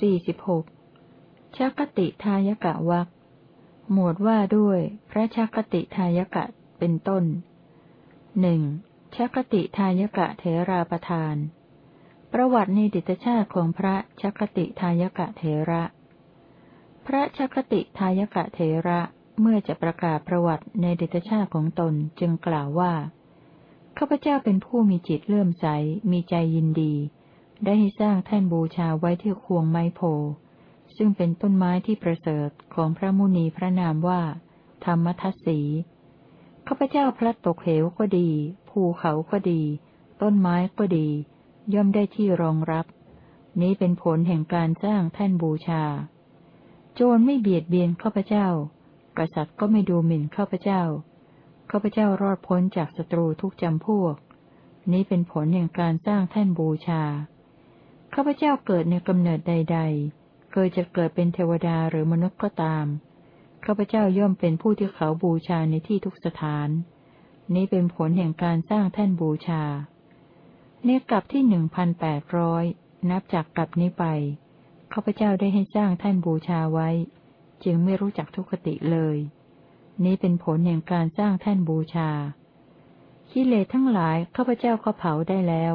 สี่สิบหกชักติทายกะวักหมวดว่าด้วยพระชักติทายกะเป็นต้นหนึ่งชักติทายกะเถราประทาน ประวัติในดิตชาติของพระชักติทายกะเถระ พระชักติทายกะเถระเมื่อจะประกาศประวัติในดิตชาติของตนจึงกล่าวว่าข้าพเจ้าเป็นผู้มีจิตเลื่อมใสมีใจยินดี ได้ให้สร้างแท่นบูชาไว้ที่ควงไม้โพ ซึ่งเป็นต้นไม้ที่ประเสริฐของพระมุนีพระนามว่า ธรรมทัศสีข้าพเจ้าพลัดตกเหวก็ดี ภูเขาก็ดี ต้นไม้ก็ดี ย่อมได้ที่รองรับ นี้เป็นผลแห่งการสร้างแท่นบูชา โจรไม่เบียดเบียนข้าพเจ้า กษัตริย์ก็ไม่ดูหมิ่นข้าพเจ้าข้าพเจ้ารอดพ้นจากศัตรูทุกจำพวก นี้เป็นผลแห่งการสร้างแท่นบูชา ข้าพเจ้าเกิดในกำเนิดใด ๆ เคยจะเกิดเป็นเทวดาหรือมนุษย์ก็ตาม ข้าพเจ้าย่อมเป็นผู้ที่เขาบูชาในที่ทุกสถาน นี้เป็นผลแห่งการสร้างแท่นบูชาเนกลับที่หนึ่งพันแปดร้อยนับจากกลับนี้ไป ข้าพเจ้าได้ให้สร้างแท่นบูชาไว้ จึงไม่รู้จักทุกขติเลย นี้เป็นผลแห่งการสร้างแท่นบูชากิเลสทั้งหลายข้าพเจ้าก็เผาได้แล้ว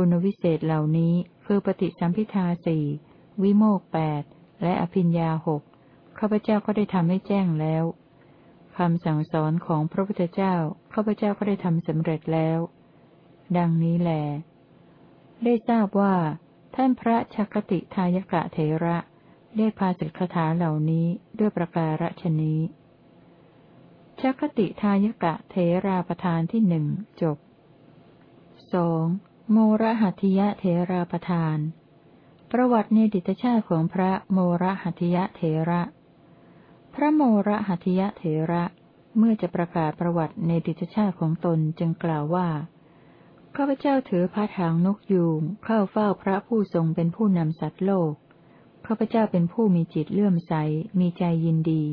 คุณวิเศษเหล่านี้คือปฏิสัมพิทาสี่วิโมกแปดและอภิญญาหกข้าพเจ้าก็ได้ทำให้แจ้งแล้วคำสั่งสอนของพระพุทธเจ้าข้าพเจ้าก็ได้ทำสำเร็จแล้ว ดังนี้แหลได้ทราบว่า ท่านพระชักติทายกะเถระได้พาสิกขาเหล่านี้ด้วยประการฉนี้ชักติทายกะเทราประธานที่หนึ่งจบสอง โมรหัติยะเทราประธาน ประวัติในดิตชาติของพระโมรหัติยะเทระ พระโมรหัติยะเทระ เมื่อจะประกาศประวัติในดิตชาติของตนจึงกล่าวว่า ข้าพเจ้าถือพระถางนกยูงเข้าเฝ้าพระผู้ทรงเป็นผู้นำสัตว์โลก ข้าพเจ้าเป็นผู้มีจิตเลื่อมใส มีใจยินดี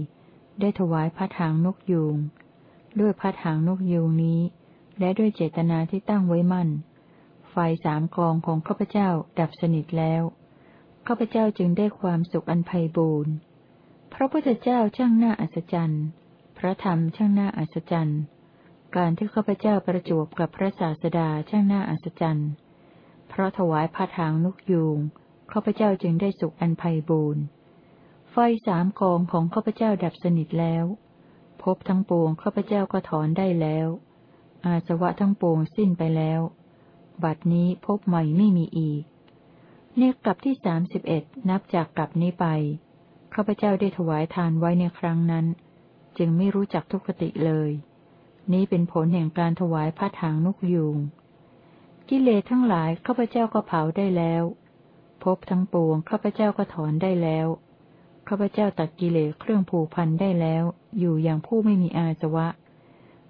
ได้ถวายพระถางนกยูง ด้วยพระถางนกยูงนี้ และด้วยเจตนาที่ตั้งไว้มั่น ไฟสามกองของข้าพเจ้าดับสนิทแล้ว ข้าพเจ้าจึงได้ความสุขอันไพ่บูรณ์พระพุทธเจ้าช่างน้าอัศจรรย์ พระธรรมช่างน้าอัศจรรย์ การที่ข้าพเจ้าประจวบกับพระศาสดาช่างน้าอัศจรรย์ เพราะถวายพระถางนกยูงข้าพเจ้าจึงได้สุขอันไพ่บูรณ์ไฟสามกองของข้าพเจ้าดับสนิทแล้วพบทั้งปวงข้าพเจ้าก็ถอนได้แล้ว อาสวะทั้งปวงสิ้นไปแล้ว บัดนี้พบใหม่ไม่มีอีก เนกลับที่สามสิบเอ็ดนับจากกลับนี้ไปข้าพเจ้าได้ถวายทานไว้ในครั้งนั้น จึงไม่รู้จักทุกขติเลย นี้เป็นผลแห่งการถวายพระถางนกยูงกิเลสทั้งหลายข้าพเจ้าก็เผาได้แล้วพบทั้งปวงข้าพเจ้าก็ถอนได้แล้วข้าพเจ้าตัดกิเลสเครื่องผูกพันได้แล้ว อยู่อย่างผู้ไม่มีอาสวะ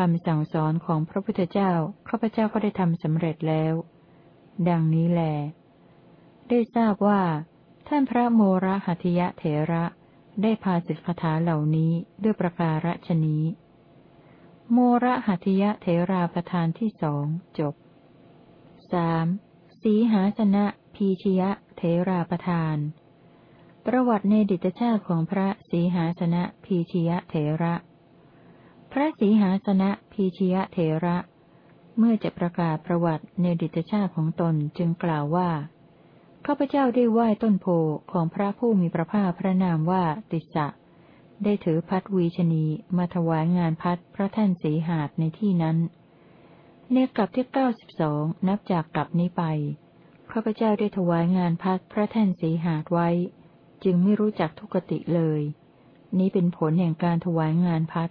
คำสั่งสอนของพระพุทธเจ้าข้าพเจ้าก็ได้ทำสำเร็จแล้ว ดังนี้แล ได้ทราบว่า ท่านพระโมระหัตยะเถระได้พาสิทธคาเหล่านี้ด้วยประการฉนี้ โมระหัตยะเถราประธานที่สองจบสามสีหาสนะพีชยะเถราประธาน ประวัติในดิตชาติของพระสีหาสนะพีชยะเถระ พระสีหาสนะพีชยะเถระ เมื่อจะประกาศประวัติในดิตชาติของตนจึงกล่าวว่า ข้าพเจ้าได้ไหว้ต้นโพของพระผู้มีพระภาคพระนามว่าติสะ ได้ถือพัดวีชนีมาถวายงานพัดพระท่านสีหาดในที่นั้น ในกลับที่เก้าสิบสองนับจากกลับนี้ไป ข้าพเจ้าได้ถวายงานพัดพระท่านสีหาดไว้ จึงไม่รู้จักทุกติเลย นี้เป็นผลแห่งการถวายงานพัด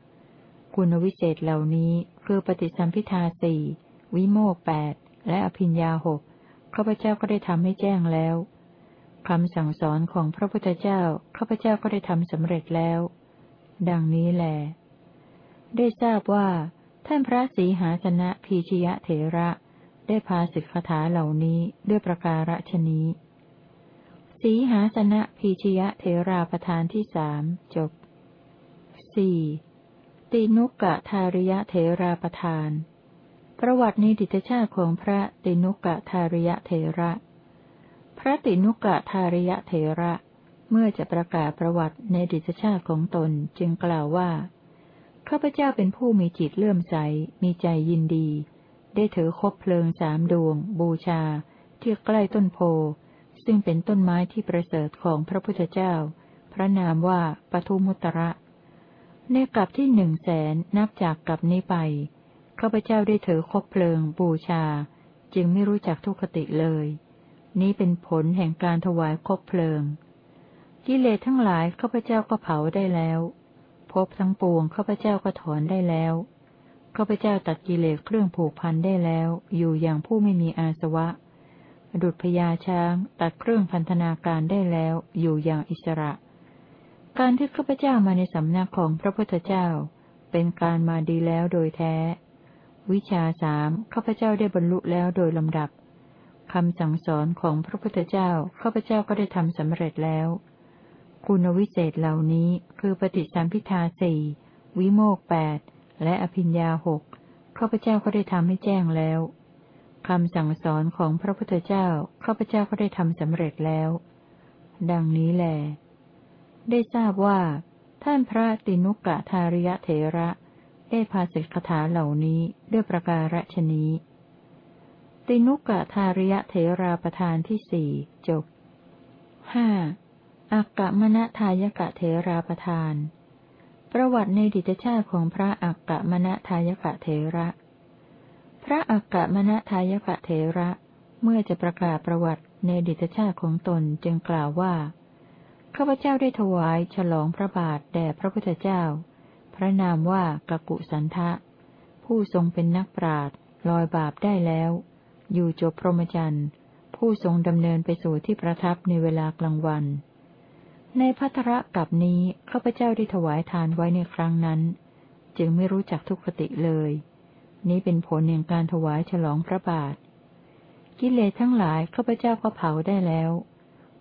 คุณวิเศษเหล่านี้คือปฏิสัมพิทาสี่วิโมกแปดและอภิญญาหกข้าพเจ้าก็ได้ทำให้แจ้งแล้วคำสั่งสอนของพระพุทธเจ้าข้าพเจ้าก็ได้ทำสำเร็จแล้ว ดังนี้แหลได้ทราบว่า ท่านพระสีหาสนะพีชยะเถระ ได้พาสิกขาเหล่านี้ด้วยประการฉนี้สีหาสนะพีชยะเถราประธานที่สามจบสี่ ตินุกกะทาริยะเถราประธาน ประวัติในดิตชาติของพระตินุกะทาริยะเถระ พระตินุกะทาริยะเถระ เมื่อจะประกาศประวัติในดิตชาติของตนจึงกล่าวว่า ข้าพเจ้าเป็นผู้มีจิตเลื่อมใส มีใจยินดี ได้ถือคบเพลิงสามดวง บูชา ที่ใกล้ต้นโพ ซึ่งเป็นต้นไม้ที่ประเสริฐของพระพุทธเจ้า พระนามว่าปทุมุตระ ในกลับที่หนึ่งแสนนับจากกลับนี้ไปข้าพเจ้าได้ถือคบเพลิงบูชา จึงไม่รู้จักทุกขติเลย นี้เป็นผลแห่งการถวายคบเพลิง กิเลสทั้งหลายข้าพเจ้าก็เผาได้แล้วพบทั้งปวงข้าพเจ้าก็ถอนได้แล้วข้าพเจ้าตัดกิเลสเครื่องผูกพันได้แล้ว อยู่อย่างผู้ไม่มีอาสวะ ดุจพญาช้าง ตัดเครื่องพันธนาการได้แล้ว อยู่อย่างอิสระ การที่ข้าพเจ้ามาในสำนักของพระพุทธเจ้า เป็นการมาดีแล้วโดยแท้ วิชาสามข้าพเจ้าได้บรรลุแล้วโดยลำดับคำสั่งสอนของพระพุทธเจ้าข้าพเจ้าก็ได้ทำสำเร็จแล้ว คุณวิเศษเหล่านี้คือปฏิสัมพิทาสี่วิโมกแปดและอภิญญาหกข้าพเจ้าก็ได้ทำให้แจ้งแล้วคำสั่งสอนของพระพุทธเจ้าข้าพเจ้าก็ได้ทำสำเร็จแล้ว ดังนี้แหละ ได้ทราบว่า ท่านพระตินุกะทาริยะเถระ ได้พาสิกขาเหล่านี้ด้วยประการฉนี้ ตินุกะทาริยะเถราประธานที่สี่จบห้าอักกะมณทายกะเถราประธาน ประวัติในดิจชาติของพระอักกะมณทายกะเถระ พระอักกะมณทายกะเถระ เมื่อจะประกาศประวัติในดิจชาติของตนจึงกล่าวว่า ข้าพเจ้าได้ถวายฉลองพระบาทแด่พระพุทธเจ้า พระนามว่ากกุสันทะ ผู้ทรงเป็นนักปราดลอยบาปได้แล้ว อยู่จบพรหมจรรย์ ผู้ทรงดำเนินไปสู่ที่ประทับในเวลากลางวัน ในพัทระกับนี้ข้าพเจ้าได้ถวายทานไว้ในครั้งนั้น จึงไม่รู้จักทุกขติเลย นี้เป็นผลแห่งการถวายฉลองพระบาท กิเลสทั้งหลายข้าพเจ้าก็เผาได้แล้ว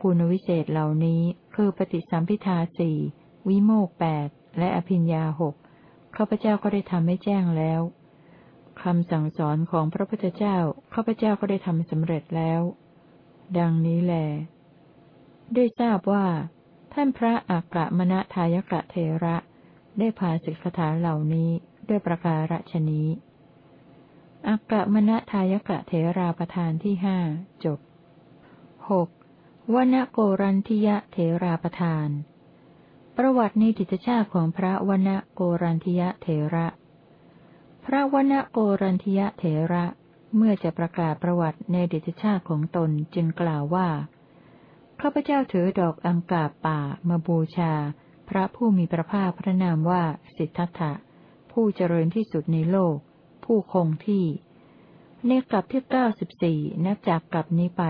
คุณวิเศษเหล่านี้คือปฏิสัมพิทาสี่วิโมกแปดและอภิญญาหกข้าพเจ้าก็ได้ทำให้แจ้งแล้วคำสั่งสอนของพระพุทธเจ้าข้าพเจ้าก็ได้ทำสำเร็จแล้ว ดังนี้แล ได้ทราบว่า ท่านพระอักกะมณทายกะเทระ ได้พาสิกขาเหล่านี้ด้วยประการฉนี้อักกะมณทายกะเทราประธานที่ห้าจบหก วนโกรันทิยะเทราประธาน ประวัติในดิจชาติของพระวณโกรันทิยะเถระ พระวณโกรันทิยะเถระ เมื่อจะประกาศประวัติในดิจชาติของตนจึงกล่าวว่าข้าพเจ้าถือดอกอังกาป่ามาบูชา พระผู้มีพระภาคพระนามว่าสิทธัตถะผู้เจริญที่สุดในโลก ผู้คงที่ ในกลับที่เก้าสิบสี่นับจากกลับนี้ไป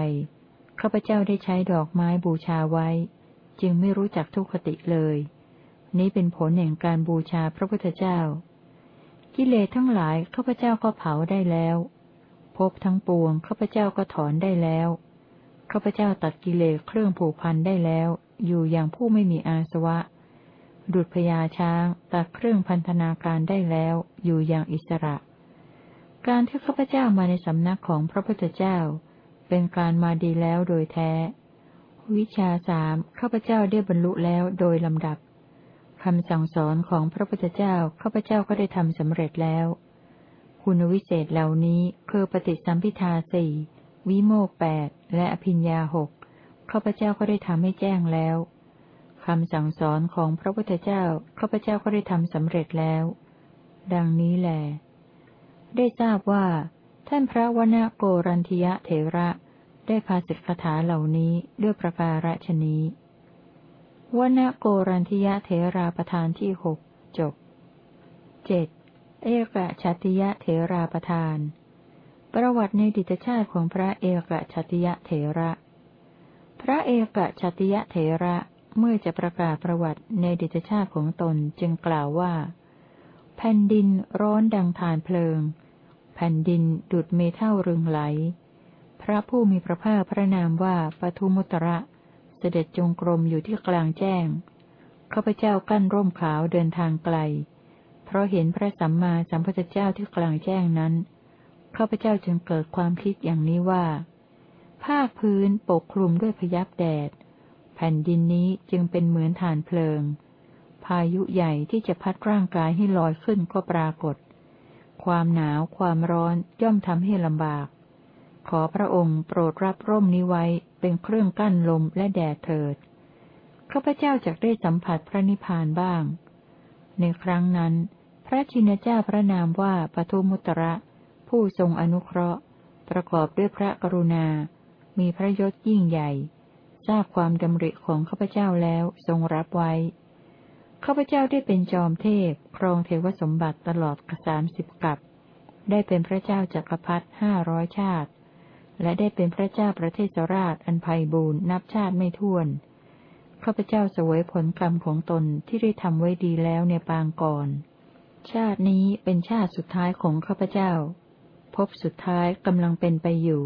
ข้าพเจ้าได้ใช้ดอกไม้บูชาไว้ จึงไม่รู้จักทุกขติเลย นี้เป็นผลแห่งการบูชาพระพุทธเจ้า กิเลสทั้งหลายข้าพเจ้าก็เผาได้แล้วภพทั้งปวงข้าพเจ้าก็ถอนได้แล้วข้าพเจ้าตัดกิเลสเครื่องผูกพันได้แล้ว อยู่อย่างผู้ไม่มีอาสวะ ดุจพญาช้างตัดเครื่องพันธนาการได้แล้ว อยู่อย่างอิสระ การที่ข้าพเจ้ามาในสำนักของพระพุทธเจ้า เป็นการมาดีแล้วโดยแท้ วิชาสามข้าพเจ้าได้บรรลุแล้วโดยลำดับคำสั่งสอนของพระพุทธเจ้าข้าพเจ้าก็ได้ทำสำเร็จแล้ว คุณวิเศษเหล่านี้คือปฏิสัมพิทาสี่วิโมกแปดและอภิญญาหกข้าพเจ้าก็ได้ทำให้แจ้งแล้วคำสั่งสอนของพระพุทธเจ้าข้าพเจ้าก็ได้ทำสำเร็จแล้ว ดังนี้แหลได้ทราบว่า ท่านพระวณโกรันทยะเถระ ได้พาสิกขาเหล่านี้ด้วยประการฉนี้วณโกรันทยะเถราประธานที่หกจบเจ็ดเอกชัติยะเถราประธาน ประวัติในดิตชาติของพระเอกชัติยะเถระ พระเอกชัติยะเถระเมื่อจะประกาศประวัติในดิตชาติของตนจึงกล่าวว่า แผ่นดินร้อนดังฐานเพลิง แผ่นดินดุดเมเท่ารึงไหล พระผู้มีพระภาคพระนามว่าปทุมุตระ เสด็จจงกรมอยู่ที่กลางแจ้ง ข้าพเจ้ากั้นร่มขาวเดินทางไกล เพราะเห็นพระสัมมาสัมพุทธเจ้าที่กลางแจ้งนั้น ข้าพเจ้าจึงเกิดความคิดอย่างนี้ว่า ภาคพื้นปกคลุมด้วยพยับแดด แผ่นดินนี้จึงเป็นเหมือนฐานเพลิง พายุใหญ่ที่จะพัดร่างกายให้ลอยขึ้นก็ปรากฏ ความหนาว ความร้อนย่อมทำให้ลำบาก ขอพระองค์โปรดรับร่มนี้ไว้เป็นเครื่องกั้นลมและแดดเถิด ข้าพเจ้าจะได้สัมผัสพระนิพพานบ้าง ในครั้งนั้น พระชินเจ้าพระนามว่าปทุมุตระ ผู้ทรงอนุเคราะห์ ประกอบด้วยพระกรุณา มีพระยศยิ่งใหญ่ ทราบความดำริของข้าพเจ้าแล้วทรงรับไว้ ข้าพเจ้าได้เป็นจอมเทพ ครองเทวสมบัติตลอดสามสิบกับได้เป็นพระเจ้าจักรพรรดิห้าร้อยชาติ และได้เป็นพระเจ้าประเทศราชอันไพบูรณ์นับชาติไม่ถ้วน ข้าพเจ้าสวยผลกรรมของตนที่ได้ทำไว้ดีแล้วในปางก่อน ชาตินี้เป็นชาติสุดท้ายของข้าพเจ้า พบสุดท้ายกำลังเป็นไปอยู่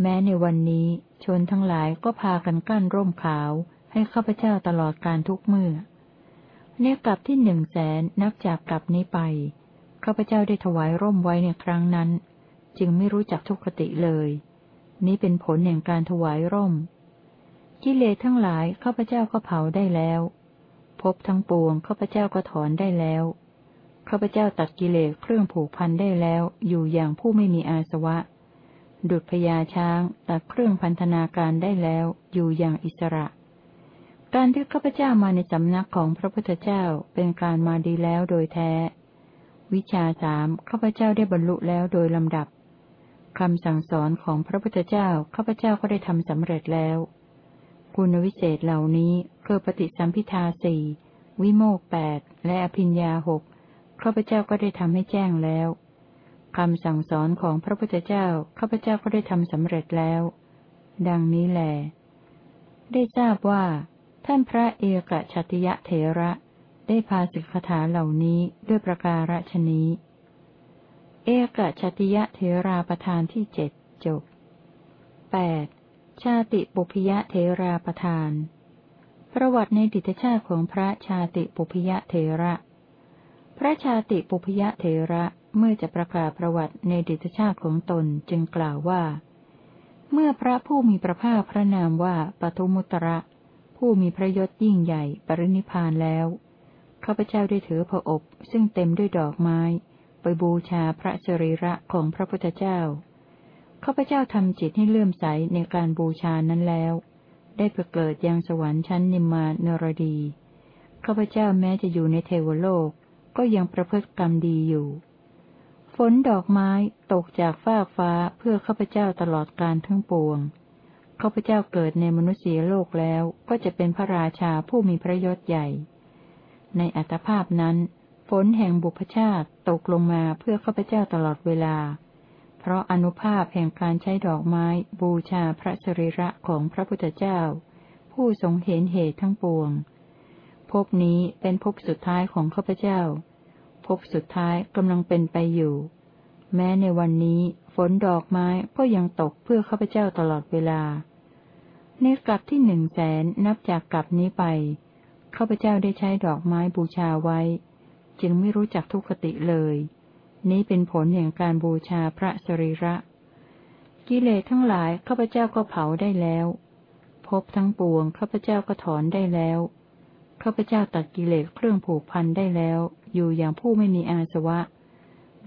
แม้ในวันนี้ชนทั้งหลายก็พากันกั้นร่มขาว ให้ข้าพเจ้าตลอดการทุกเมื่อ เนกลับที่หนึ่งแสนนับจากกลับนี้ไปข้าพเจ้าได้ถวายร่มไว้ในครั้งนั้น จึงไม่รู้จักทุกขติเลย นี้เป็นผลแห่งการถวายร่ม กิเลสทั้งหลายข้าพเจ้าก็เผาได้แล้วพบทั้งปวงข้าพเจ้าก็ถอนได้แล้วข้าพเจ้าตัดกิเลสเครื่องผูกพันได้แล้ว อยู่อย่างผู้ไม่มีอาสวะ ดุจพญาช้างตัดเครื่องพันธนาการได้แล้ว อยู่อย่างอิสระ การที่ข้าพเจ้ามาในสำนักของพระพุทธเจ้าเป็นการมาดีแล้วโดยแท้ วิชาสามข้าพเจ้าได้บรรลุแล้วโดยลำดับคำสั่งสอนของพระพุทธเจ้าข้าพเจ้าก็ได้ทำสำเร็จแล้ว คุณวิเศษเหล่านี้คือปฏิสัมพิทาสี่วิโมกแปดและอภิญญาหกข้าพเจ้าก็ได้ทำให้แจ้งแล้วคำสั่งสอนของพระพุทธเจ้าข้าพเจ้าก็ได้ทำสำเร็จแล้ว ดังนี้แหลได้ทราบว่า ท่านพระเอกชัติยะเถระได้พาสิกขาเหล่านี้ด้วยประการฉนี้ เอกชัติยะเถราประธานที่เจ็ดจบแปดชาติปุพยะเถราประธาน ประวัติในดิตชาติของพระชาติปุพยะเถระ พระชาติปุพยะเถระเมื่อจะประกาศประวัติในดิตชาติของตนจึงกล่าวว่า เมื่อพระผู้มีพระภาคพระนามว่าปทุมุตระ ผู้มีพระยศยิ่งใหญ่ปรินิพานแล้วข้าพเจ้าได้ถือพระอบซึ่งเต็มด้วยดอกไม้ ไปบูชาพระสรีระของพระพุทธเจ้าข้าพเจ้าทำจิตให้เลื่อมใสในการบูชานั้นแล้ว ได้ไปเกิดยังสวรรค์ชั้นนิมมานรดีข้าพเจ้าแม้จะอยู่ในเทวโลกก็ยังประพฤติกรรมดีอยู่ ฝนดอกไม้ตกจากฟ้าฟ้าเพื่อข้าพเจ้าตลอดการทั้งปวง ข้าพเจ้าเกิดในมนุษย์โลกแล้วก็จะเป็นพระราชาผู้มีพระยศใหญ่ ในอัตภาพนั้น ฝนแห่งบุพชาติตกลงมาเพื่อข้าพเจ้าตลอดเวลา เพราะอนุภาพแห่งการใช้ดอกไม้บูชาพระสรีระของพระพุทธเจ้า ผู้ทรงเห็นเหตุทั้งปวง ภพนี้เป็นภพสุดท้ายของข้าพเจ้า ภพสุดท้ายกำลังเป็นไปอยู่ แม้ในวันนี้ ฝนดอกไม้ก็ยังตกเพื่อข้าพเจ้าตลอดเวลา ในกลับที่หนึ่งแสนนับจากกลับนี้ไปข้าพเจ้าได้ใช้ดอกไม้บูชาไว้ จึงไม่รู้จักทุกขติเลย นี้เป็นผลแห่งการบูชาพระสรีระ กิเลสทั้งหลายข้าพเจ้าก็เผาได้แล้วพบทั้งปวงข้าพเจ้าก็ถอนได้แล้วข้าพเจ้าตัดกิเลสเครื่องผูกพันได้แล้ว อยู่อย่างผู้ไม่มีอาสวะ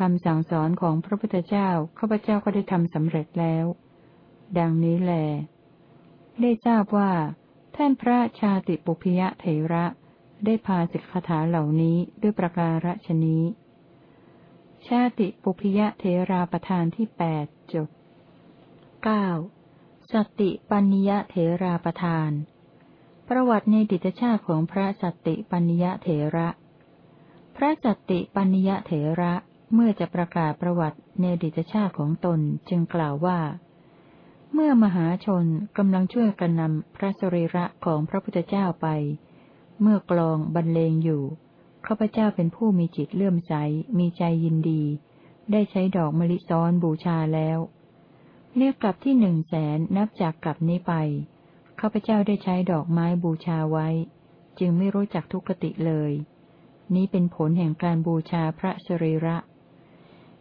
คำสั่งสอนของพระพุทธเจ้าข้าพเจ้าก็ได้ทำสำเร็จแล้ว ดังนี้แหลได้ทราบว่า ท่านพระชาติปุพยะเถระได้พาสิกขาถาเหล่านี้ด้วยประการฉนี้ ชาติปุพยะเทราประธานที่แปดจบเก้าสติปัญญยเถราประธาน ประวัติในดิตชาติของพระสติปัญญยเถระ พระสติปัญญยเถระ เมื่อจะประกาศประวัติในดิตชาติของตนจึงกล่าวว่า เมื่อมหาชนกำลังช่วยกันนำพระสรีระของพระพุทธเจ้าไป เมื่อกลองบรรเลงอยู่ข้าพเจ้าเป็นผู้มีจิตเลื่อมใส มีใจยินดี ได้ใช้ดอกมะลิซ้อนบูชาแล้ว เรียกกลับที่หนึ่งแสนนับจากกลับนี้ไปข้าพเจ้าได้ใช้ดอกไม้บูชาไว้ จึงไม่รู้จักทุกขติเลย นี้เป็นผลแห่งการบูชาพระสรีระ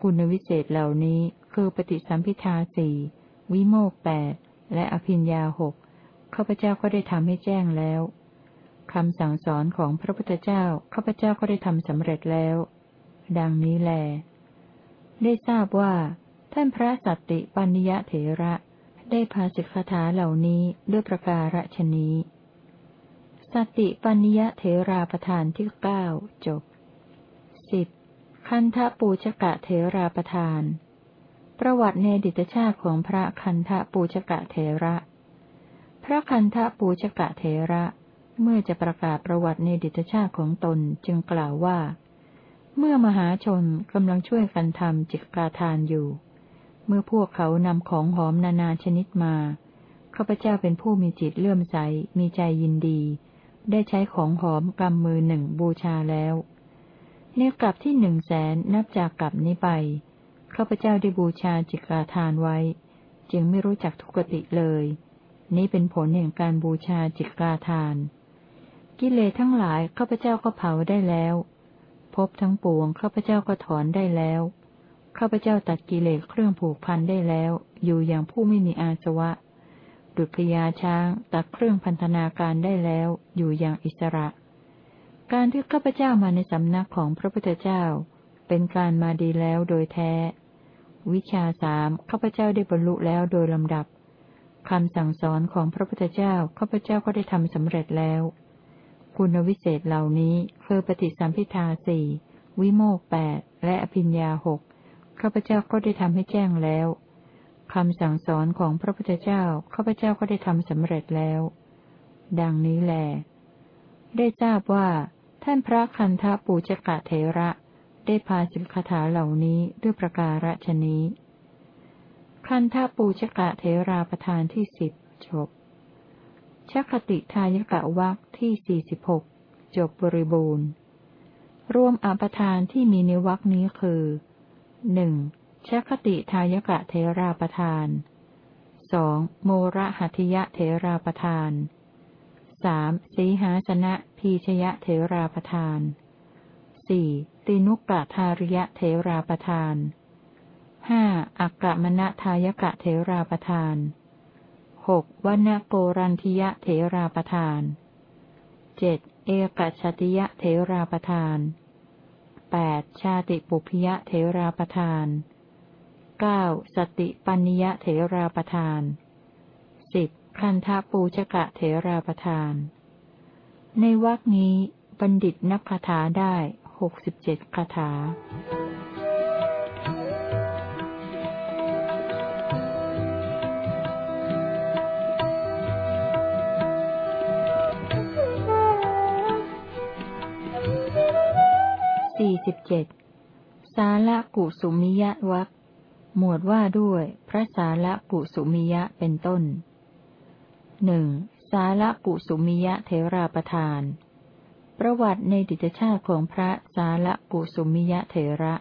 คุณวิเศษเหล่านี้คือปฏิสัมพิทาสี่วิโมกแปดและอภิญญาหกข้าพเจ้าก็ได้ทำให้แจ้งแล้วคำสั่งสอนของพระพุทธเจ้าข้าพเจ้าก็ได้ทำสำเร็จแล้ว ดังนี้แล ได้ทราบว่า ท่านพระสัตติปัญญเถระ ได้พาสิกขาเหล่านี้ด้วยประการฉนี้ สติปัญญเถราประธานที่เก้าจบ คันธปูชกะเถราประธาน ประวัติในดิตชาติของพระคันธปูชกะเถระ พระคันธปูชกะเถระ เมื่อจะประกาศประวัติในดิตชาติของตนจึงกล่าวว่า เมื่อมหาชนกำลังช่วยกันทำจิตกาทานอยู่ เมื่อพวกเขานำของหอมนานาชนิดมา ข้าพเจ้าเป็นผู้มีจิตเลื่อมใส มีใจยินดี ได้ใช้ของหอมกำมือหนึ่งบูชาแล้ว เนกลับที่หนึ่งแสนนับจากกลับนี้ไปข้าพเจ้าได้บูชาจิตกาทานไว้ จึงไม่รู้จักทุกติเลย นี้เป็นผลแห่งการบูชาจิตกาทาน กิเลสทั้งหลายข้าพเจ้าก็เผาได้แล้วพบทั้งปวงข้าพเจ้าก็ถอนได้แล้วข้าพเจ้าตัดกิเลสเครื่องผูกพันได้แล้ว อยู่อย่างผู้ไม่มีอาสวะดุจพยาช้างตัดเครื่องพันธนาการได้แล้ว อยู่อย่างอิสระ การที่ข้าพเจ้ามาในสำนักของพระพุทธเจ้า เป็นการมาดีแล้วโดยแท้ วิชาสามข้าพเจ้าได้บรรลุแล้วโดยลำดับคำสั่งสอนของพระพุทธเจ้าข้าพเจ้าก็ได้ทำสำเร็จแล้ว คุณวิเศษเหล่านี้คือปฏิสัมพิทาสี่วิโมกแปดและอภิญญาหกข้าพเจ้าก็ได้ทำให้แจ้งแล้วคำสั่งสอนของพระพุทธเจ้าข้าพเจ้าก็ได้ทำสำเร็จแล้ว ดังนี้แล ได้ทราบว่า ท่านพระคันธปูจกะเทระ ได้พาสิกขาเหล่านี้ด้วยประการฉนี้ คันธปูชกะเทราประธานที่สิบจบชัคติทายกะวักที่สี่สิบหกจบบริบูรณ์ รวมอปทานที่มีในวรคนี้คือหนึ่งชัคติทายกะเทราประทานสองโมระหัตยะเทราประทาน สามสีหาสนะพีชยะเทราประทานสี่ตินุกะทาริยะเทราประทานห้าอักกะมณทายกะเทราประทานหกวนโกรันทิยะเทราประทานเจ็ดเอกชติยะเทราประทานแปดชาติปุพยะเทราประทานเก้าสติปัญญะเทราประทานสิบ คันธปูชกะเทราประทาน ในวรคนี้บัณฑิตนับคาถาได้หกสิบเจ็ดคาถาสี่สิบเจ็ดสาละกุสุมิยะวักหมวดว่าด้วยพระสาละกุสุมิยะเป็นต้น หนึ่งสาละกุสุมิยะเทราประทาน ประวัติในดิจชาติของพระสาละกุสุมิยะเทระ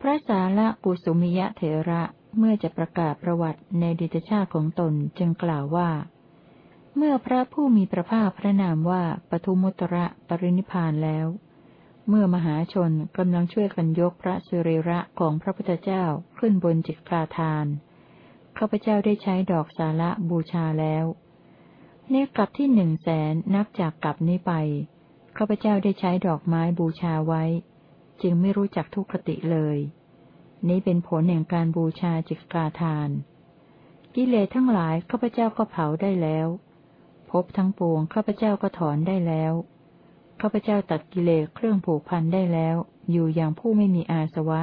พระสาละกุสุมิยะเทระเมื่อจะประกาศประวัติในดิจชาติของตนจึงกล่าวว่า เมื่อพระผู้มีพระภาคพระนามว่าปทุมุตระปรินิพานแล้ว เมื่อมหาชนกำลังช่วยกันยกพระสิริระของพระพุทธเจ้าขึ้นบนจิตกาทาน ข้าพเจ้าได้ใช้ดอกสาระบูชาแล้วเนกลับที่หนึ่งแสนนับจากกลับนี้ไป ข้าพเจ้าได้ใช้ดอกไม้บูชาไว้ จึงไม่รู้จักทุกขติเลย นี้เป็นผลแห่งการบูชาจิตกาทาน กิเลสทั้งหลายข้าพเจ้าก็เผาได้แล้วพบทั้งปวงข้าพเจ้าก็ถอนได้แล้วข้าพเจ้าตัดกิเลสเครื่องผูกพันได้แล้ว อยู่อย่างผู้ไม่มีอาสวะ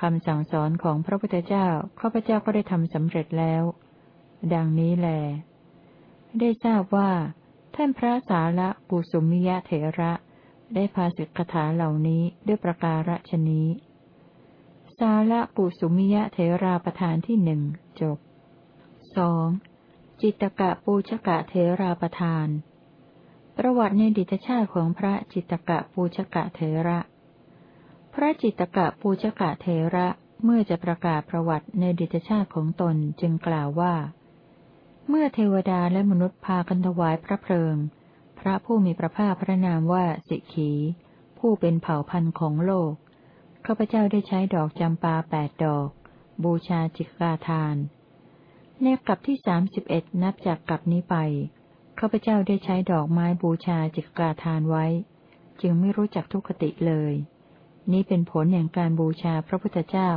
คำสั่งสอนของพระพุทธเจ้าข้าพเจ้าก็ได้ทำสำเร็จแล้ว ดังนี้แล ได้ทราบว่า ท่านพระสาระปุสุมิยะเถระ ได้พาสิกขาเหล่านี้ด้วยประการฉนี้ สาระปุสุมิยะเถราประธานที่หนึ่งจบสองจิตกะปูชกะเถราประธาน ประวัติในดิตชาติของพระจิตกะปูชกะเทระ ระจิตกะปูชกะเทระเมื่อจะประกาศประวัติในดิตชาติของตนจึงกล่าวว่า เมื่อเทวดาและมนุษย์พากันถวายพระเพลิง พระผู้มีพระภาคพระนามว่าสิกขี ผู้เป็นเผ่าพันธุ์ของโลกข้าพเจ้าได้ใช้ดอกจำปาแปดดอก บูชาจิกาทาน ในกลับที่สามสิบเอ็ดนับจากกลับนี้ไปข้าพเจ้าได้ใช้ดอกไม้บูชาจิกกาทานไว้ จึงไม่รู้จักทุกขติเลย นี้เป็นผลแห่งการบูชาพระพุทธเจ้า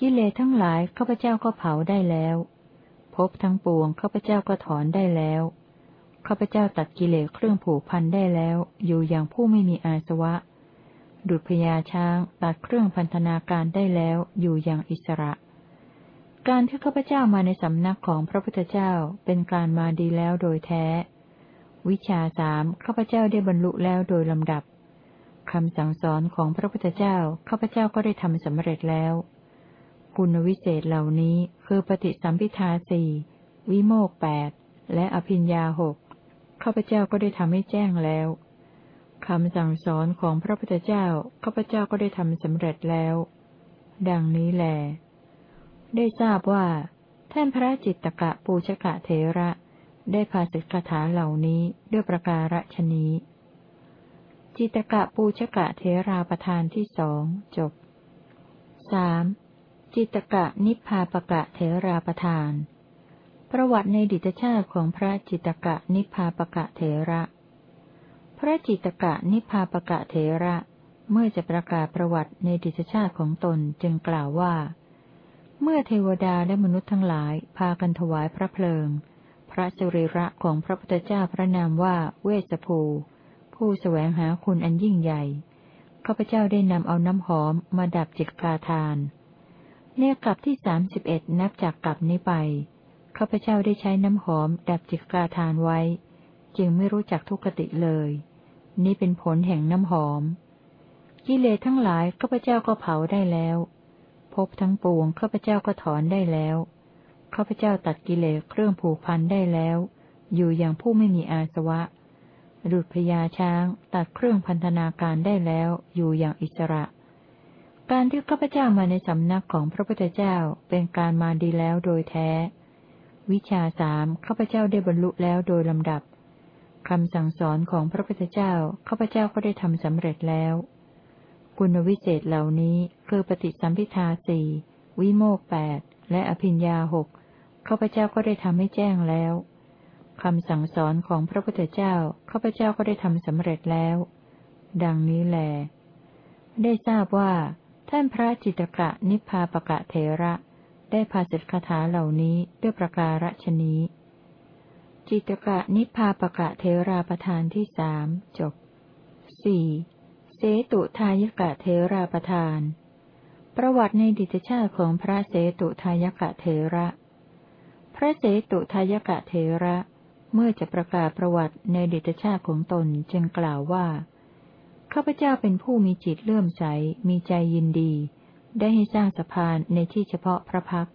กิเลสทั้งหลายข้าพเจ้าก็เผาได้แล้วพบทั้งปวงข้าพเจ้าก็ถอนได้แล้วข้าพเจ้าตัดกิเลสเครื่องผูกพันได้แล้ว อยู่อย่างผู้ไม่มีอาสวะ ดุจพญาช้างตัดเครื่องพันธนาการได้แล้วอยู่อย่างอิสระ การที่ข้าพเจ้ามาในสำนักของพระพุทธเจ้าเป็นการมาดีแล้วโดยแท้ วิชาสามข้าพเจ้าได้บรรลุแล้วโดยลำดับ คำสั่งสอนของพระพุทธเจ้าข้าพเจ้าก็ได้ทำสำเร็จแล้ว คุณวิเศษเหล่านี้คือปฏิสัมพิทาสี่วิโมกแปดและอภิญญาหกข้าพเจ้าก็ได้ทำให้แจ้งแล้วคำสั่งสอนของพระพุทธเจ้าข้าพเจ้าก็ได้ทำสำเร็จแล้ว ดังนี้แหละได้ทราบว่า ท่านพระจิตตกะปูชกะเทระ ได้พาสิกขาเหล่านี้ด้วยประการฉนี้ จิตกะปูชกะเทราประธานที่สองจบสามจิตกะนิพพาปกะเทราประธาน ประวัติในดิตชาติของพระจิตกะนิพพาปกะเทระ พระจิตกะนิพพาปกะเทระ เมื่อจะประกาศประวัติในดิตชาติของตนจึงกล่าวว่า เมื่อเทวดาและมนุษย์ทั้งหลายพากันถวายพระเพลิง พระสุริระของพระพุทธเจ้าพระนามว่าเวสภู ผู้แสวงหาคุณอันยิ่งใหญ่ ข้าพเจ้าได้นำเอาน้ำหอมมาดับจิตกาทาน เนี่ยกลับที่สามสิบเอ็ดนับจากกลับนี้ไป ข้าพเจ้าได้ใช้น้ำหอมดับจิตกาทานไว้ จึงไม่รู้จักทุกขติเลย นี่เป็นผลแห่งน้ำหอม กิเลสทั้งหลายข้าพเจ้าก็เผาได้แล้วพบทั้งปวงข้าพเจ้าก็ถอนได้แล้วข้าพเจ้าตัดกิเลสเครื่องผูกพันได้แล้ว อยู่อย่างผู้ไม่มีอาสวะ ดุจพญาช้างตัดเครื่องพันธนาการได้แล้วอยู่อย่างอิสระ การที่ข้าพเจ้ามาในสำนักของพระพุทธเจ้าเป็นการมาดีแล้วโดยแท้ วิชาสามข้าพเจ้าได้บรรลุแล้วโดยลำดับคำสั่งสอนของพระพุทธเจ้าข้าพเจ้าก็ได้ทำสำเร็จแล้ว คุณวิเศษเหล่านี้คือปฏิสัมพิทาสี่วิโมกแปดและอภิญญาหกข้าพเจ้าก็ได้ทำให้แจ้งแล้ว คำสั่งสอนของพระพุทธเจ้าข้าพเจ้าก็ได้ทำสำเร็จแล้ว ดังนี้แล ได้ทราบว่า ท่านพระจิตกะนิพพาปกะเทระ ได้พาสิทธคาถาเหล่านี้ด้วยประการฉนี้ จิตกะนิพพาปกะเทราประธานที่สามจบสี่เสตุทายกะเทราประธาน ประวัติในดิตชาติของพระเสตุทายกะเทระ พระเสตุทายกะเทระ เมื่อจะประกาศประวัติในเดชชาติของตนจึงกล่าวว่า ข้าพเจ้าเป็นผู้มีจิตเลื่อมใส มีใจยินดี ได้ให้สร้างสะพานในที่เฉพาะพระพัก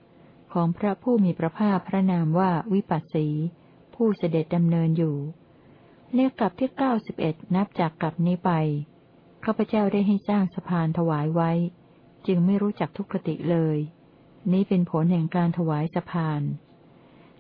ของพระผู้มีพระภาคพระนามว่าวิปัสสี ผู้เสด็จดำเนินอยู่เลขกลับที่เก้าสิบเอ็ดนับจากกลับนี้ไป ข้าพเจ้าได้ให้สร้างสะพานถวายไว้ จึงไม่รู้จักทุกขติเลย นี้เป็นผลแห่งการถวายสะพาน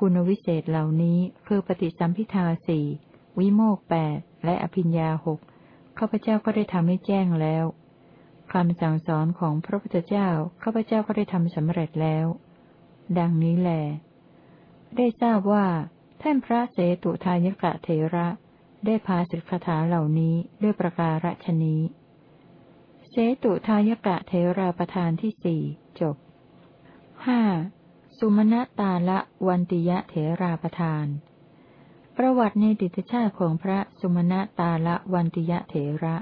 คุณวิเศษเหล่านี้คือปฏิสัมพิทาสี่วิโมกแปดและอภิญญาหกข้าพเจ้าก็ได้ทำให้แจ้งแล้วคำสั่งสอนของพระพุทธเจ้าข้าพเจ้าก็ได้ทำสำเร็จแล้ว ดังนี้แหลได้ทราบว่า ท่านพระเสตุทายกะเทระ ได้พาสิกขาเหล่านี้ด้วยประการฉนี้เสตุทายกะเทราประธานที่สี่จบห้า สุมาณตาละวันติยะเถราประทาน ประวัติในดิตชาติของพระสุมาณตาละวันติยะเถระ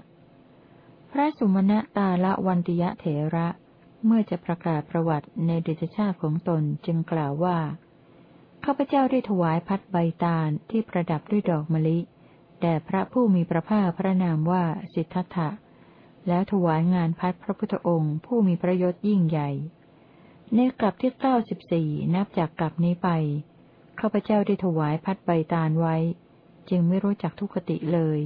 พระสุมาณตาละวันติยะเถระ เมื่อจะประกาศประวัติในดิตชาติของตนจึงกล่าวว่า ข้าพเจ้าได้ถวายพัดใบตาลที่ประดับด้วยดอกมะลิ แด่พระผู้มีพระภาคพระนามว่าสิทธัตถะ แล้วถวายงานพัดพระพุทธองค์ผู้มีประยศยิ่งใหญ่ ในกลับที่เก้าสิบสี่นับจากกลับนี้ไปข้าพเจ้าได้ถวายพัดใบตาลไว้ จึงไม่รู้จักทุกขติเลย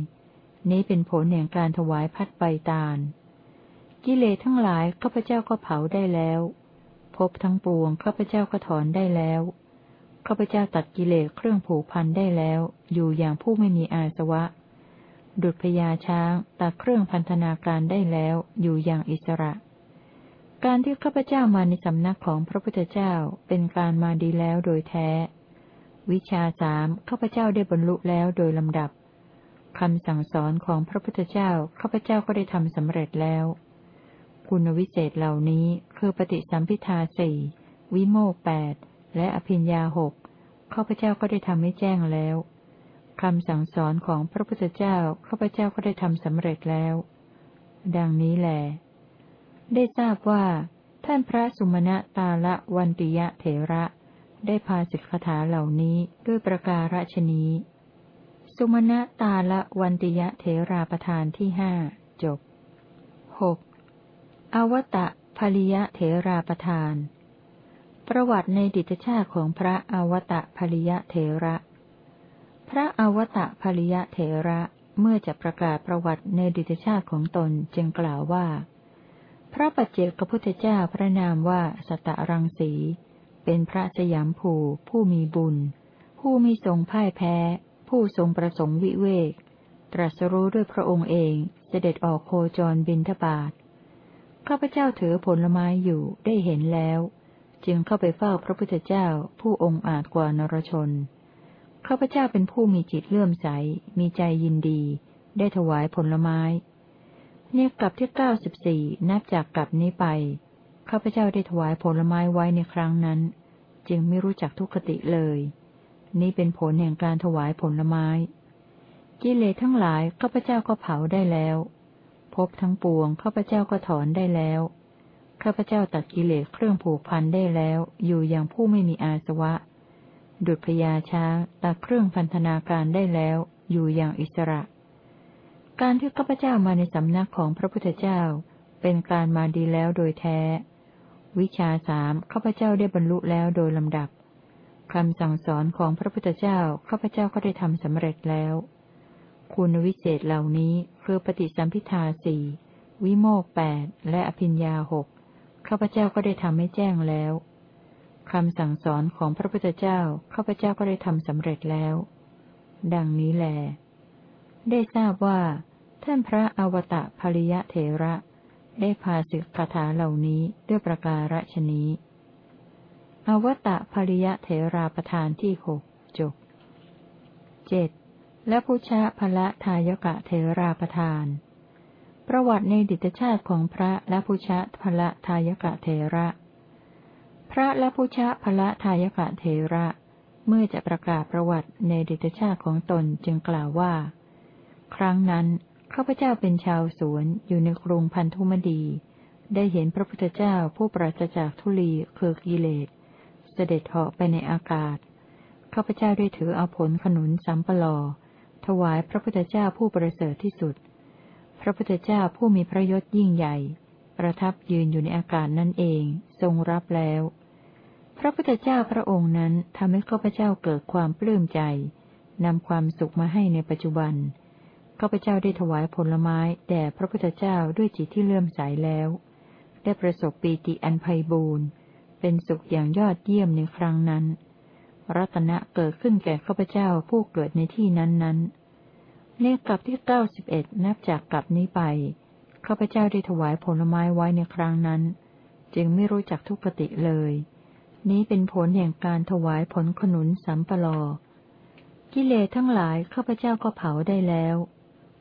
นี้เป็นผลแห่งการถวายพัดใบตาลกิเลสทั้งหลายข้าพเจ้าก็เผาได้แล้วพบทั้งปวงข้าพเจ้าก็ถอนได้แล้วข้าพเจ้าตัดกิเลสเครื่องผูกพันได้แล้ว อยู่อย่างผู้ไม่มีอาสวะ ดุจพญาช้างตัดเครื่องพันธนาการได้แล้ว อยู่อย่างอิสระ การที่ข้าพเจ้ามาในสำนักของพระพุทธเจ้าเป็นการมาดีแล้วโดยแท้ วิชาสามข้าพเจ้าได้บรรลุแล้วโดยลำดับคำสั่งสอนของพระพุทธเจ้าข้าพเจ้าก็ได้ทำสำเร็จแล้ว คุณวิเศษเหล่านี้คือปฏิสัมพิทาสี่วิโมกแปดและอภิญญาหกข้าพเจ้าก็ได้ทำให้แจ้งแล้วคำสั่งสอนของพระพุทธเจ้าข้าพเจ้าก็ได้ทำสำเร็จแล้ว ดังนี้แหละ ได้ทราบว่า ท่านพระสุมาณตาละวันติยะเถระ ได้พาสิกขาเหล่านี้ด้วยประการฉนี้ สุมาณตาละวันติยะเถราประธานที่ห้าจบหกอวตะภริยะเถราประธาน ประวัติในดิตชาติของพระอวตะภริยะเถระ พระอวตะภริยะเถระเมื่อจะประกาศประวัติในดิตชาติของตนจึงกล่าวว่า พระปัจเจกพระพุทธเจ้าพระนามว่าสตรังสี เป็นพระสยามภูผู้มีบุญ ผู้มีทรงพ่ายแพ้ ผู้ทรงประสงค์วิเวก ตรัสรู้ด้วยพระองค์เองเสด็จออกโคจรบินทบาทข้าพเจ้าถือผลไม้อยู่ได้เห็นแล้ว จึงเข้าไปเฝ้าพระพุทธเจ้าผู้องค์อาจกว่านรชนข้าพเจ้าเป็นผู้มีจิตเลื่อมใส มีใจยินดี ได้ถวายผลไม้ เนี่ยกลับที่เก้าสิบสี่นับจากกลับนี้ไปข้าพเจ้าได้ถวายผลไม้ไว้ในครั้งนั้น จึงไม่รู้จักทุกขติเลย นี้เป็นผลแห่งการถวายผลไม้ กิเลสทั้งหลายข้าพเจ้าก็เผาได้แล้วพบทั้งปวงข้าพเจ้าก็ถอนได้แล้วข้าพเจ้าตัดกิเลสเครื่องผูกพันได้แล้ว อยู่อย่างผู้ไม่มีอาสวะ ดุจพยาช้างตัดเครื่องพันธนาการได้แล้ว อยู่อย่างอิสระ การที่ข้าพเจ้ามาในสำนักของพระพุทธเจ้า เป็นการมาดีแล้วโดยแท้ วิชาสามข้าพเจ้าได้บรรลุแล้วโดยลำดับคำสั่งสอนของพระพุทธเจ้าข้าพเจ้าก็ได้ทำสำเร็จแล้ว คุณวิเศษเหล่านี้คือปฏิสัมพิทาสี่วิโมกแปดและอภิญญาหกข้าพเจ้าก็ได้ทำให้แจ้งแล้วคำสั่งสอนของพระพุทธเจ้าข้าพเจ้าก็ได้ทำสำเร็จแล้ว ดังนี้แล ได้ทราบว่า ท่านพระอวตะภริยะเถระ ได้พาสิกคาถาเหล่านี้ด้วยประการฉนี้อวตะภริยะเถราประธานที่หกจบเจ็ดและพุชะพละทายกะเถราประธาน ประวัติในดิตชาติของพระและพุชะพละทายกะเถระ พระและพุชะพละทายกะเถระ เมื่อจะประกาศประวัติในดิตชาติของตนจึงกล่าวว่า ครั้งนั้น ข้าพเจ้าเป็นชาวสวนอยู่ในกรุงพันธุมดี ได้เห็นพระพุทธเจ้าผู้ปราศจากทุลีคือกิเลส เสด็จเหาะไปในอากาศ ข้าพเจ้าได้ถือเอาผลขนุนสัมปลอ ถวายพระพุทธเจ้าผู้ประเสริฐที่สุด พระพุทธเจ้าผู้มีพระยศยิ่งใหญ่ ประทับยืนอยู่ในอากาศนั่นเองทรงรับแล้ว พระพุทธเจ้าพระองค์นั้นทำให้ข้าพเจ้าเกิดความปลื้มใจนำความสุขมาให้ในปัจจุบัน ข้าพเจ้าได้ถวายผลไม้แด่พระพุทธเจ้าด้วยจิตที่เลื่อมใสแล้ว ได้ประสบปีติอันไพบูรณ์เป็นสุขอย่างยอดเยี่ยมในครั้งนั้น รัตนะเกิดขึ้นแก่ข้าพเจ้าผู้เกิดในที่นั้นนั้นในกลับที่เก้าสิบเอ็ดนับจากกลับนี้ไปข้าพเจ้าได้ถวายผลไม้ไว้ในครั้งนั้น จึงไม่รู้จักทุกขติเลย นี้เป็นผลแห่งการถวายผลขนุนสัมปลอ กิเลสทั้งหลายข้าพเจ้าก็เผาได้แล้ว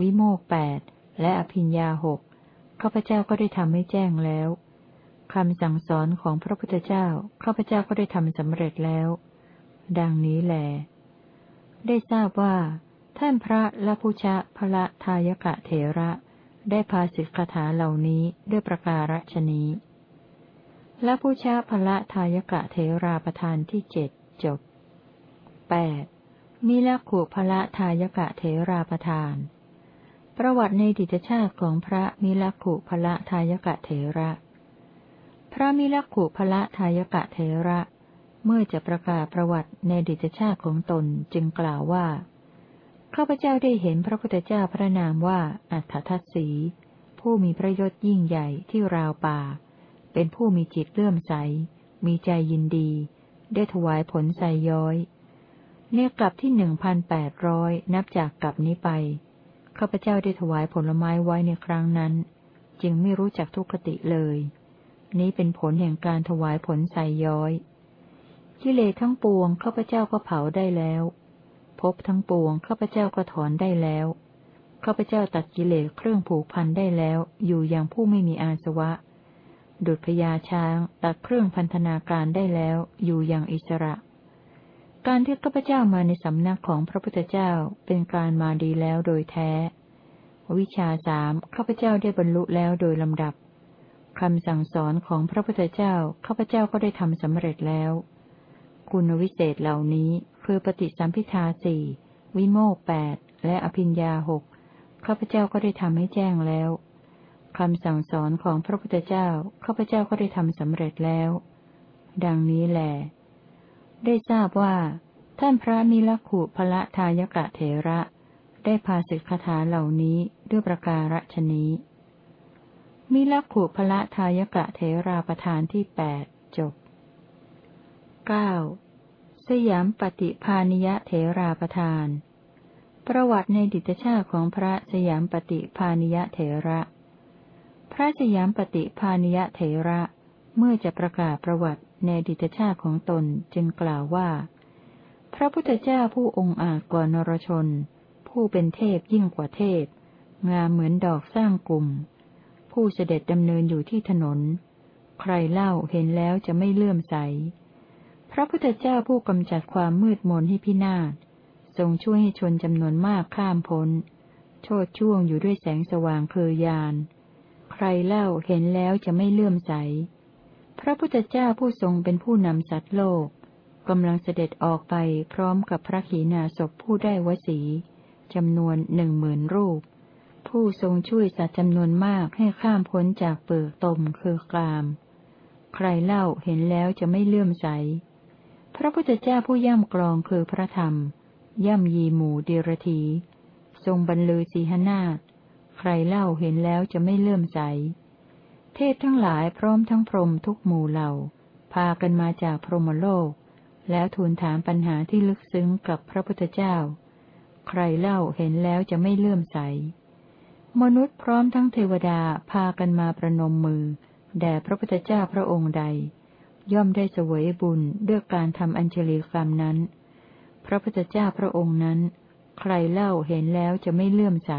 วิโมกแปดและอภิญญาหกข้าพเจ้าก็ได้ทำให้แจ้งแล้วคำสั่งสอนของพระพุทธเจ้าข้าพเจ้าก็ได้ทำสำเร็จแล้ว ดังนี้แหลได้ทราบว่า ท่านพระละพุชะพระทายกะเถระ ได้พาสิกขาถาเหล่านี้ด้วยประการฉนี้ละพุชะพระทายกะเถราประธานที่เจ็ดจบแปดมิละขุพระทายกะเถราประธาน ประวัติในดิจชาติของพระมิลักขุพละทายกะเถระ พระมิลักขุพละทายกะเถระ เมื่อจะประกาศประวัติในดิจชาติของตนจึงกล่าวว่าข้าพเจ้าได้เห็นพระพุทธเจ้าพระนามว่าอัฏฐทัศสี ผู้มีพระยศยิ่งใหญ่ที่ราวป่า เป็นผู้มีจิตเลื่อมใส มีใจยินดี ได้ถวายผลใสย้อย เนี่ยกลับที่หนึ่งพันแปดร้อยนับจากกลับนี้ไป ข้าพเจ้าได้ถวายผลไม้ไว้ในครั้งนั้น จึงไม่รู้จักทุกขติเลย นี้เป็นผลแห่งการถวายผลใส่ย้อยกิเลสทั้งปวงข้าพเจ้าก็เผาได้แล้วพบทั้งปวงข้าพเจ้าก็ถอนได้แล้วข้าพเจ้าตัดกิเลสเครื่องผูกพันได้แล้ว อยู่อย่างผู้ไม่มีอาสวะ ดุจพญาช้างตัดเครื่องพันธนาการได้แล้ว อยู่อย่างอิสระ การที่ข้าพเจ้ามาในสำนักของพระพุทธเจ้าเป็นการมาดีแล้วโดยแท้ วิชาสามข้าพเจ้าได้บรรลุแล้วโดยลำดับคำสั่งสอนของพระพุทธเจ้าข้าพเจ้าก็ได้ทำสำเร็จแล้ว คุณวิเศษเหล่านี้คือปฏิสัมพิทาสี่วิโมกแปดและอภิญญาหกข้าพเจ้าก็ได้ทำให้แจ้งแล้วคำสั่งสอนของพระพุทธเจ้าข้าพเจ้าก็ได้ทำสำเร็จแล้ว ดังนี้แหละ ได้ทราบว่า ท่านพระมิลขุพละทายกะเถระ ได้พาสิกขาเหล่านี้ด้วยประการฉนี้มิลขุพละทายกะเถราประธานที่แปดจบเก้าสยามปฏิพานิยะเถราประธาน ประวัติในดิตชาติของพระสยามปฏิพานิยะเถระ พระสยามปฏิพานิยะเถระ เมื่อจะประกาศประวัติ ในดิตชาติของตนจึงกล่าวว่า พระพุทธเจ้าผู้องค์อาจกว่านรชน ผู้เป็นเทพยิ่งกว่าเทพ งามเหมือนดอกสร้างกลุ่ม ผู้เสด็จดำเนินอยู่ที่ถนน ใครเล่าเห็นแล้วจะไม่เลื่อมใส พระพุทธเจ้าผู้กำจัดความมืดมนให้พินาศทรงช่วยให้ชนจำนวนมากข้ามพ้น โชดช่วงอยู่ด้วยแสงสว่างคือยาน ใครเล่าเห็นแล้วจะไม่เลื่อมใส พระพุทธเจ้าผู้ทรงเป็นผู้นำสัตว์โลกกำลังเสด็จออกไปพร้อมกับพระขีณาสพผู้ได้วสีจำนวนหนึ่งหมื่นรูป ผู้ทรงช่วยสัตว์จำนวนมากให้ข้ามพ้นจากเปลือกตมคือกลาม ใครเล่าเห็นแล้วจะไม่เลื่อมใส พระพุทธเจ้าผู้ย่ำกรองคือพระธรรม ย่ำยีหมู่เดรธี ทรงบรรลือสีหนาฏใครเล่าเห็นแล้วจะไม่เลื่อมใส ทพทั้งหลายพร้อมทั้งพรหมทุกหมู่เหล่า พากันมาจากพรหมโลก แล้วทูลถามปัญหาที่ลึกซึ้งกับพระพุทธเจ้า ใครเล่าเห็นแล้วจะไม่เลื่อมใส มนุษย์พร้อมทั้งเทวดาพากันมาประนมมือ แด่พระพุทธเจ้าพระองค์ใด ย่อมได้เสวยบุญด้วยการทำอัญเชลีกรรมนั้น พระพุทธเจ้าพระองค์นั้น ใครเล่าเห็นแล้วจะไม่เลื่อมใส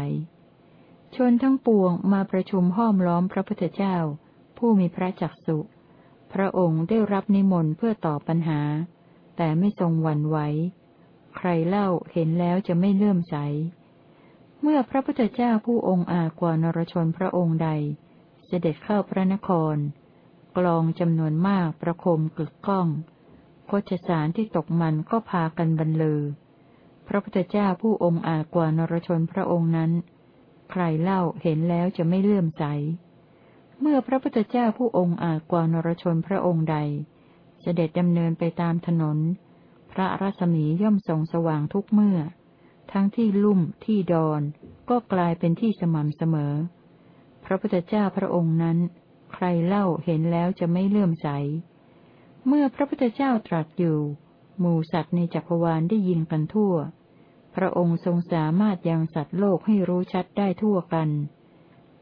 ชนทั้งปวงมาประชุมห้อมล้อมพระพุทธเจ้า ผู้มีพระจักสุพระองค์ได้รับนิมนต์เพื่อตอบปัญหา แต่ไม่ทรงหวั่นไหว ใครเล่าเห็นแล้วจะไม่เลื่อมใส เมื่อพระพุทธเจ้าผู้องค์อาจกว่านรชนพระองค์ใด เสด็จเข้าพระนคร กลองจำนวนมากประคมกึกก้องโคชสารที่ตกมันก็พากันบรรลือ พระพุทธเจ้าผู้องค์อาจกว่านรชนพระองค์นั้น ใครเล่าเห็นแล้วจะไม่เลื่อมใส เมื่อพระพุทธเจ้าผู้องค์อาจกว่านรชนพระองค์ใด เสด็จดำเนินไปตามถนน พระรัศมีย่อมส่องสว่างทุกเมื่อ ทั้งที่ลุ่มที่ดอน ก็กลายเป็นที่สม่ำเสมอ พระพุทธเจ้าพระองค์นั้น ใครเล่าเห็นแล้วจะไม่เลื่อมใส เมื่อพระพุทธเจ้าตรัสอยู่ หมูสัตว์ในจักรวาลได้ยินกันทั่ว พระองค์ทรงสามารถยังสัตว์โลกให้รู้ชัดได้ทั่วกัน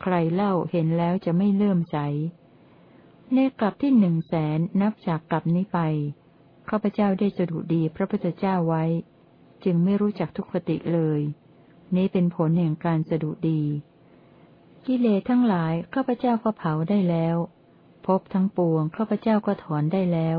ใครเล่าเห็นแล้วจะไม่เลื่อมใส ในกลับที่หนึ่งแสนนับจากกลับนี้ไป ข้าพเจ้าได้สดุดีพระพุทธเจ้าไว้ จึงไม่รู้จักทุกขติเลย นี้เป็นผลแห่งการสดุดี กิเลสทั้งหลายข้าพเจ้าก็เผาได้แล้ว พบทั้งปวงข้าพเจ้าก็ถอนได้แล้ว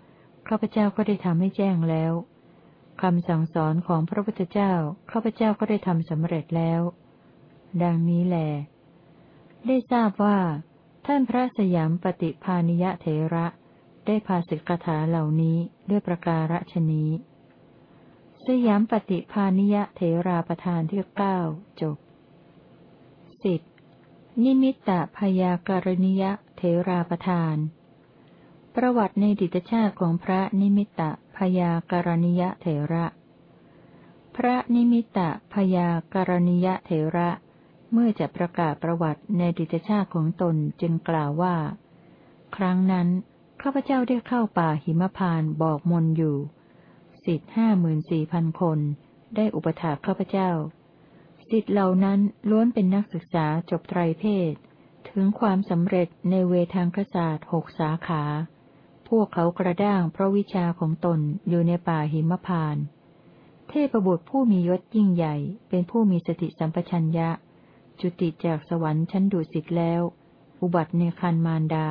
ข้าพเจ้าก็ได้ทำให้แจ้งแล้วคำสั่งสอนของพระพุทธเจ้า ข้าพเจ้าก็ได้ทำสำเร็จแล้ว ดังนี้แล ได้ทราบว่า ท่านพระสยามปฏิพานิยะเถระ ได้พาสิกขาเหล่านี้ด้วยประการฉนี้สยามปฏิพานิยะเถราประธานที่เก้าจบสิบนิมิตตพยาการณิยะเถราประทาน ประวัติในดิตชาติของพระนิมิตตพยาการณิยะเถระ พระนิมิตตพยาการณิยะเถระ เมื่อจะประกาศประวัติในดิตชาติของตนจึงกล่าวว่า ครั้งนั้นข้าพเจ้าได้เข้าป่าหิมพานบอกมนอยู่ สิทธิห้าหมื่นสี่พันคน ได้อุปถาข้าพเจ้า สิทธิเหล่านั้นล้วนเป็นนักศึกษาจบไตรเพศ ถึงความสำเร็จในเวทางศาสตร์หกสาขา พวกเขากระด้างเพราะวิชาของตนอยู่ในป่าหิมพาน เทพบุตรผู้มียศยิ่งใหญ่ เป็นผู้มีสติสัมปชัญญะ จุติจากสวรรค์ชั้นดุสิตแล้ว อุบัติในคันมารดา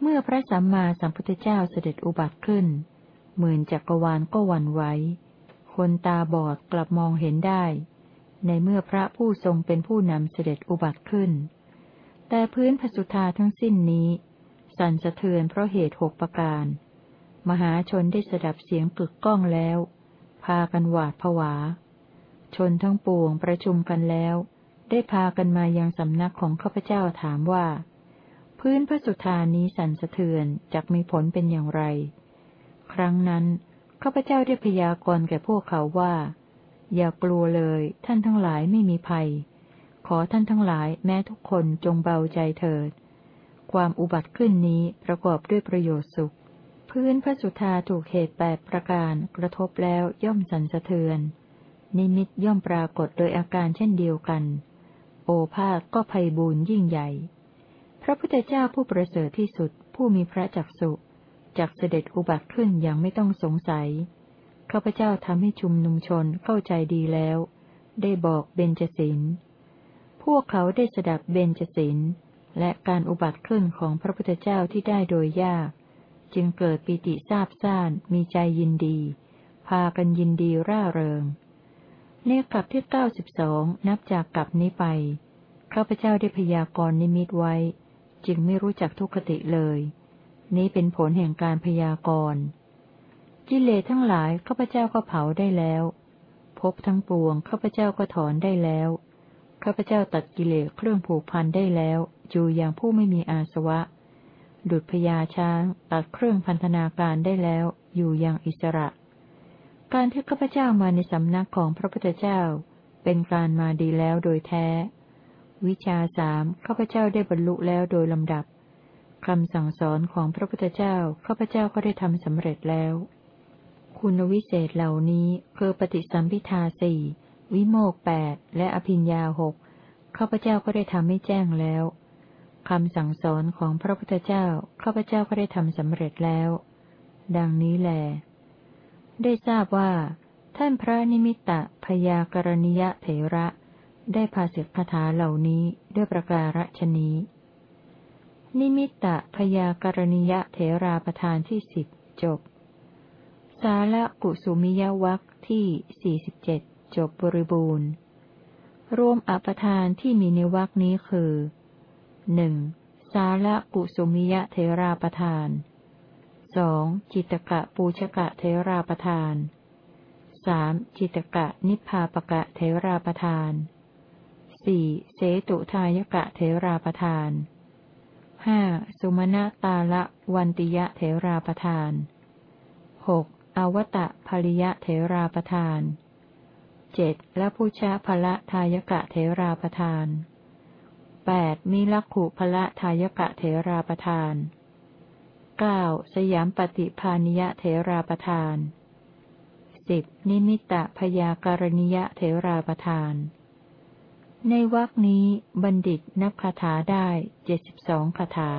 เมื่อพระสัมมาสัมพุทธเจ้าเสด็จอุบัติขึ้น หมื่นจักรวาลก็หวั่นไหว คนตาบอดกลับมองเห็นได้ ในเมื่อพระผู้ทรงเป็นผู้นำเสด็จอุบัติขึ้น แต่พื้นพสุธาทั้งสิ้นนี้ สั่นสะเทือนเพราะเหตุหกประการ มหาชนได้สดับเสียงกึกก้องแล้ว พากันหวาดผวา ชนทั้งปวงประชุมกันแล้ว ได้พากันมายังสำนักของข้าพเจ้าถามว่า พื้นพระสุธานี้สั่นสะเทือนจะมีผลเป็นอย่างไร ครั้งนั้นข้าพเจ้าได้พยากรณ์แก่พวกเขาว่า อย่ากลัวเลยท่านทั้งหลายไม่มีภัย ขอท่านทั้งหลายแม้ทุกคนจงเบาใจเถิด ความอุบัติขึ้นนี้ประกอบด้วยประโยชน์สุข พื้นพระสุธาถูกเหตุแปดประการกระทบแล้วย่อมสันสะเทือน นิมิตย่อมปรากฏโดยอาการเช่นเดียวกัน โอภาคก็ภัยบูญยิ่งใหญ่ พระพุทธเจ้าผู้ประเสริฐที่สุดผู้มีพระจักสุจักเสด็จอุบัติขึ้นอย่างไม่ต้องสงสัยข้าพเจ้าทำให้ชุมนุมชนเข้าใจดีแล้ว ได้บอกเบญจศิลพวกเขาได้สดับเบญจศิล และการอุบัติขึ้นของพระพุทธเจ้าที่ได้โดยยาก จึงเกิดปิติซาบซ่านมีใจยินดี พากันยินดีร่าเริงในกลับที่เก้าสิบสองนับจากกลับนี้ไปข้าพเจ้าได้พยากรณ์นิมิตไว้ จึงไม่รู้จักทุกขติเลย นี้เป็นผลแห่งการพยากรณ์กิเลสทั้งหลายข้าพเจ้าก็เผาได้แล้วพบทั้งปวงข้าพเจ้าก็ถอนได้แล้วข้าพเจ้าตัดกิเลสเครื่องผูกพันได้แล้ว อยู่อย่างผู้ไม่มีอาสวะ ดุจพญาช้างตัดเครื่องพันธนาการได้แล้ว อยู่อย่างอิสระ การที่ข้าพเจ้ามาในสำนักของพระพุทธเจ้า เป็นการมาดีแล้วโดยแท้ วิชาสามข้าพเจ้าได้บรรลุแล้วโดยลำดับคำสั่งสอนของพระพุทธเจ้าข้าพเจ้าก็ได้ทำสำเร็จแล้ว คุณวิเศษเหล่านี้คือปฏิสัมพิทาสี่วิโมกแปดและอภิญญาหกข้าพเจ้าก็ได้ทำให้แจ้งแล้ว คำสั่งสอนของพระพุทธเจ้าข้าพเจ้าก็ได้ทำสำเร็จแล้ว ดังนี้แล ได้ทราบว่า ท่านพระนิมิตะพยากรณียะเถระ ได้ภาษิตคาถาเหล่านี้ด้วยประการฉนี้ นิมิตะพยากรณียะเถราประธานที่สิบจบ สาละกุสุมิยวัคที่สี่สิบเจ็ดจบบริบูรณ์ รวมอปทานที่มีในวัคนี้คือ หนึ่งสาระกุสุมิยะเทราประทานสองจิตกะปูชกะเทราประทานสามจิตกะนิพพาปกะเทราประทานสี่เสตุทายกะเทราประทานห้าสุมาณตาละวันติยะเทราประทานหกอวตะภริยะเทราประทานเจ็ดและผู้ชาภละทายกะเทราประทาน แปดมีลักขุพละทายกะเถราประทานเก้าสยามปฏิพานิยะเถราประทานสิบนิมิตะพยาการณิยะเถราประทาน ในวรคนี้บัณฑิตนับคาถาได้เจ็ดสิบสองคาถา